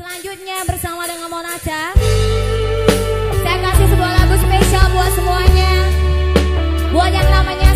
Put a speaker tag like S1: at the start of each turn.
S1: Selanjutnya bersama dengan Monaca Saya kasih sebuah lagu spesial buat semuanya. Buat yang namanya